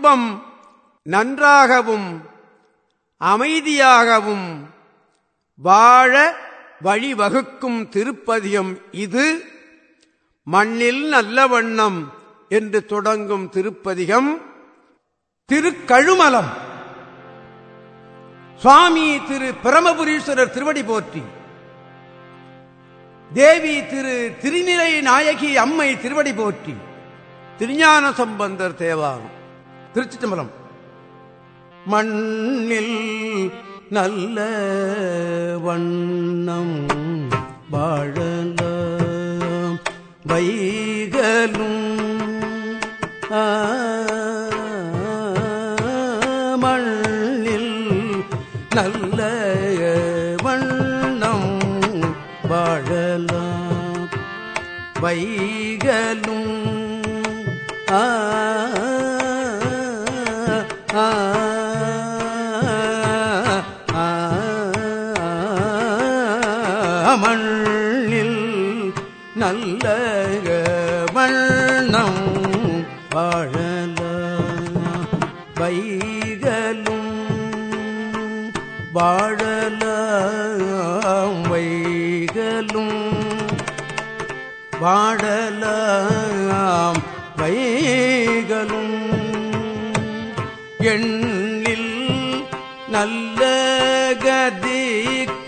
குடும்பம் நன்றாகவும் அமைதியாகவும் வாழ வழிவகுக்கும் திருப்பதியம் இது. மண்ணில் நல்ல வண்ணம் என்று தொடங்கும் திருப்பதிகம். திருக்கழுமலம். சுவாமி திரு பிரமபுரீஸ்வரர் திருவடி போற்றி. தேவி திரு திருநிலை நாயகி அம்மை திருவடி போற்றி. திருஞான சம்பந்தர் தேவாரம். திருச்சி தம்பரம் மண்ணில் நல்ல வண்ணம் வாழலாம். வைகலும் ஆ, மண்ணில் நல்ல வண்ணம் வாழலாம் வைகளும் வாழல. வைகளும் வாழலாம் வைகளும் எண்ணில் நல்ல கதிக்கு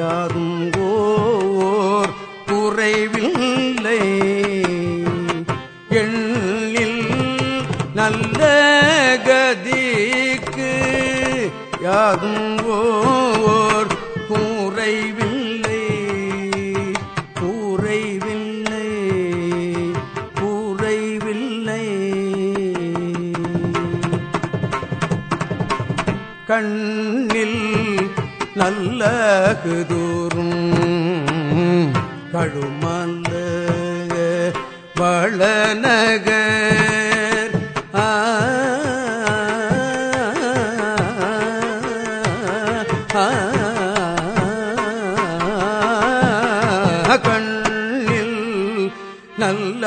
யாரும் ஓர் குறைவில்லை. எண்ணில் நல்ல கதிக்கு யாதும் ஓர் கூரைவில்லை கூரைவில்லை கூரைவில்லை கண்ணில் நல்ல குதூரும் கழுமல்ல வளநகர் கண்ணில் நல்ல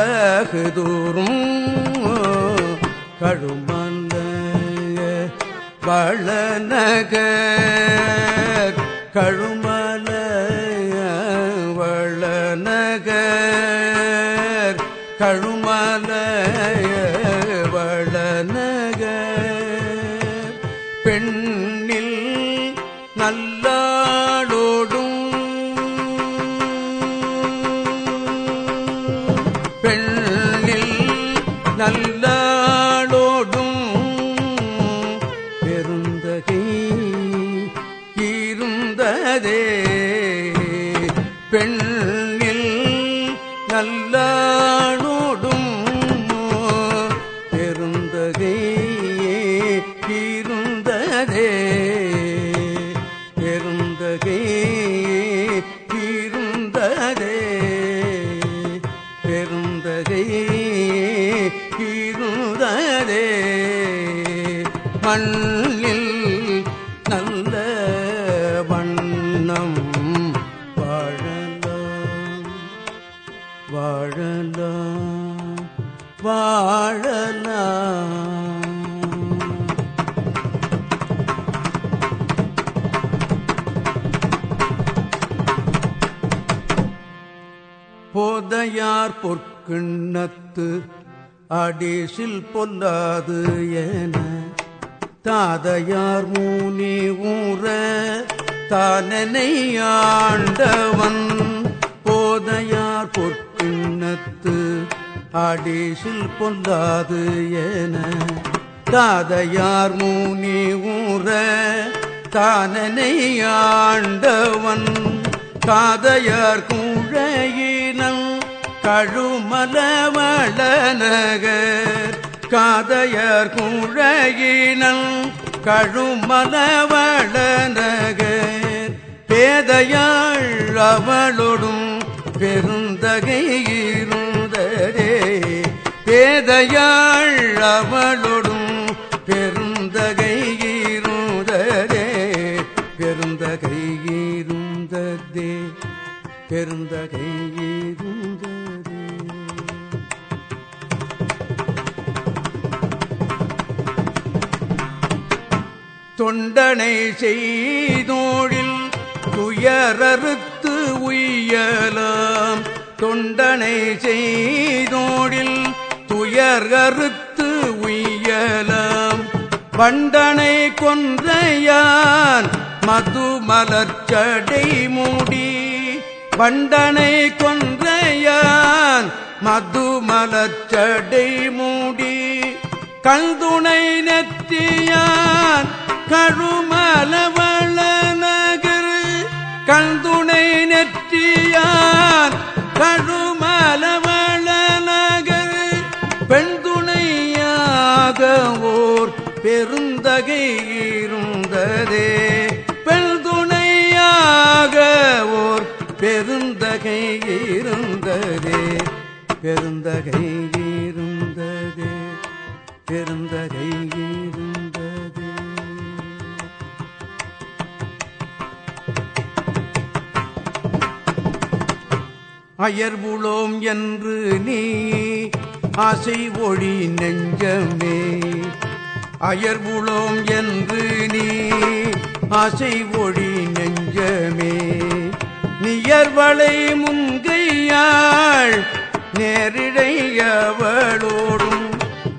குதூரும் கழுமல்ல வளநகர் கழுமல வளநகர் கழுமல மண்ணில் நல்ல வண்ணம் வாழலாம் வாழலாம் வாழலாம். போதையார் பொற்கிண்ணத்து அடிசில் பொல்லாது என தாதையார் மூனி ஊற தானனை ஆண்டவன். போதையார் பொற்கிண்ணத்து அடிசில் பொல்லாது என தாதையார் மூனி ஊற தானனை ஆண்டவன். காதையார் குழையினல் கழுமலவளநகர் காதையர் குழையினல் கழுமலவளநகர் பேதையாள் அவளொடும் பெருந்தகையிருந்ததே பேதையாள் அவளொடும் பெருந்தகை பெருந்தகையிருந்ததே பெருந்தகையில் தொண்டனை செய்தோழில் துயரறுத்து உய்யலாம். தொண்டனை செய்தோழில் துயரறுத்து உய்யலாம். வண்டனை கொன்றையான் மது மலர்ச்சடை மூடி. வண்டனை கொன்றையான் மது மலர்ச்சடை மூடி. கல்துணை நெத்தியான் கழுமலவள நகர் கண்துணை நெற்றியார். கழுமலவள நகர் பெண் துணையாக ஓர் பெருந்தகை இருந்ததே. பெண் துணையாக ஓர் பெருந்தகை இருந்ததே. பெருந்தகை இருந்ததே. பெருந்தகை இருந்ததே அயர்வுளோம் என்று நீ ஆசை ஒளி நெஞ்சமே. அயர்வுளோம் என்று நீ ஆசை ஒளி நெஞ்சமே. நியர்வளை முங்கையாள் நேரிடையவளோடும்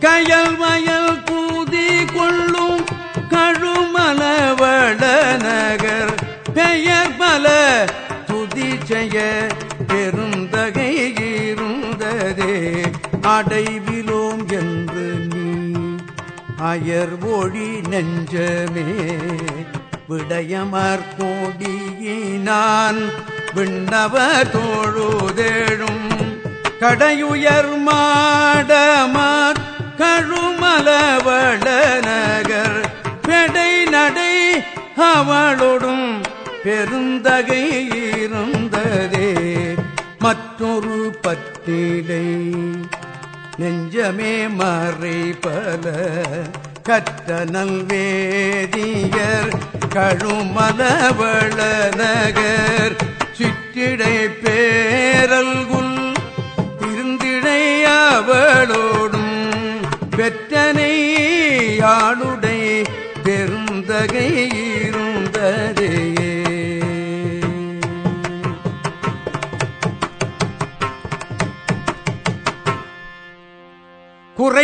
கயல் வயல் கூதி கொள்ளும் கழுமலவட நகர் பெயர் பல துதி செய்ய பெரும் அடைவிலோம் என்று நீ அயர் ஒழி நெஞ்சமே. விடயமர் கோடியினான் விண்ணவ தோழுதேழும் கடையுயர் மாடமார் கழுமலவள நகர் பெடை நடை அவளோடும் பெருந்தகை இருந்ததே. மற்றொரு பத்திலை நெஞ்சமே மறை பல. கற்ற நல்வேதியர் கழுமலவள நகர். சிற்றிடை பேரல்குல் திருந்திடையவளோடும் பெற்றனை ஆளுடை பெருந்தகை இருந்தது.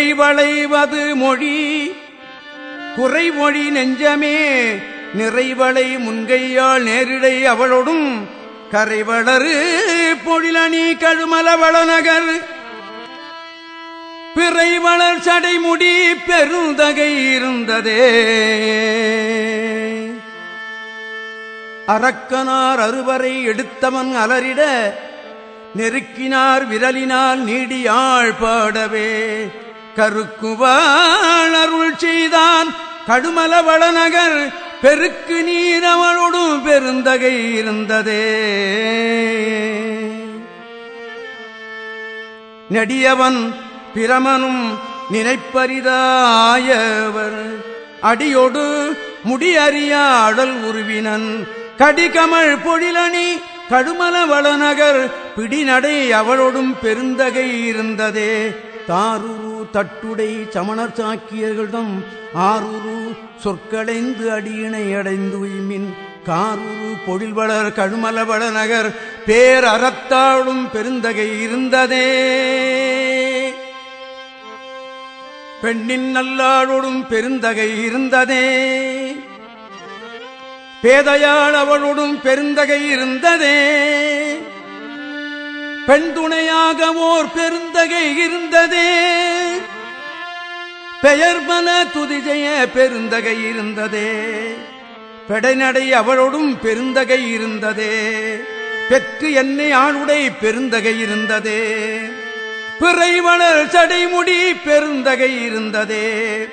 குறைவளைவது மொழி. குறைமொழி நெஞ்சமே நிறைவளை முன்கையால் நேரிடை அவளோடும். கரைவளரு பொழிலணி கழுமலவள நகர் பிறை வளர் சடைமுடி பெருந்தகை இருந்ததே. அரக்கனார் அறுவரை எடுத்தவன் அலரிட நெருக்கினார் விரலினால் நீடியாள் பாடவே. கருக்குவாள் அருள் செய்தான். கடுமல வளநகர் பெருக்கு நீர் அவளோடும் பெருந்தகை இருந்ததே. நெடியவன் பிரமனும் நினைப்பரிதாயவர். அடியோடு முடியறியா அடல் உருவினன். கடிகமழ் பொழிலணி கடுமல வளநகர் பிடிநடை அவளோடும் பெருந்தகை இருந்ததே. தாரு தட்டுடை சமணர் சாக்கியர்களிடம் ஆருரு சொற்களைந்து அடியினை அடைந்து உய்மின் காரூரு பொழில்வளர் கழுமலவள நகர் பேரறத்தாளும் பெருந்தகை இருந்ததே. பெண்ணின் நல்லாளோடும் பெருந்தகை இருந்ததே. பேதையாள் அவளோடும் பெருந்தகை இருந்ததே. பெண் துணையாக ஓர் பெருந்தகை இருந்ததே. பெயர் பல துதிஜய பெருந்தகை இருந்ததே. பெடைநடை அவளோடும் பெருந்தகை இருந்ததே. பெற்று என்னை ஆளுடை பெருந்தகை இருந்ததே. பிறைவளர் சடைமுடி பெருந்தகை இருந்ததே.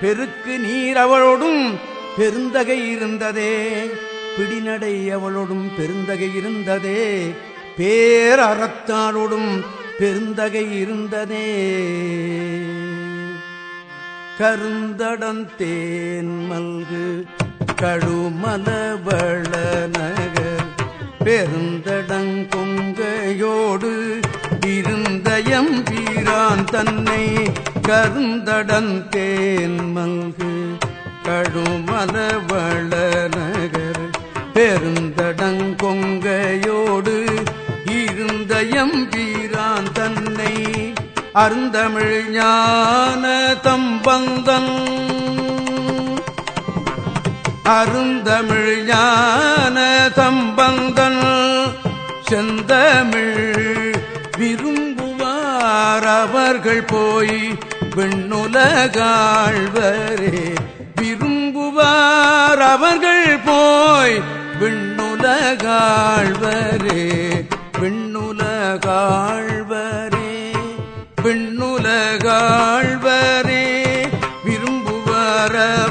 பெருக்கு நீர் அவளோடும் பெருந்தகை இருந்ததே. பிடிநடை அவளோடும் பெருந்தகை இருந்ததே. பேரறத்தாரோடும் பெருந்தகை இருந்ததே. கருந்தடந்தேன் மல்கு கழுமலவள நகர். பெருந்தடங்கொங்கையோடு இருந்தயம் வீரான் தன்னை கருந்தடந்தேன் மல்கு கழுமலவள நகர். பெருந்தடங்கொங்கையோடு இருந்தயம் வீரான் தன்னை அருந்தமிழ் ஞான தம் தம்பந்தன் அருந்தமிழ் ஞான சம்பந்தன் செந்தமிழ் விரும்புவார் அவர்கள் போய் விண்ணுலகாழ்வரே. விரும்புவார் அவர்கள் போய் விண்ணுலகாழ்வரே. விண்ணுலகாழ்வரே. விண்ணுலகாழ்வரே. Para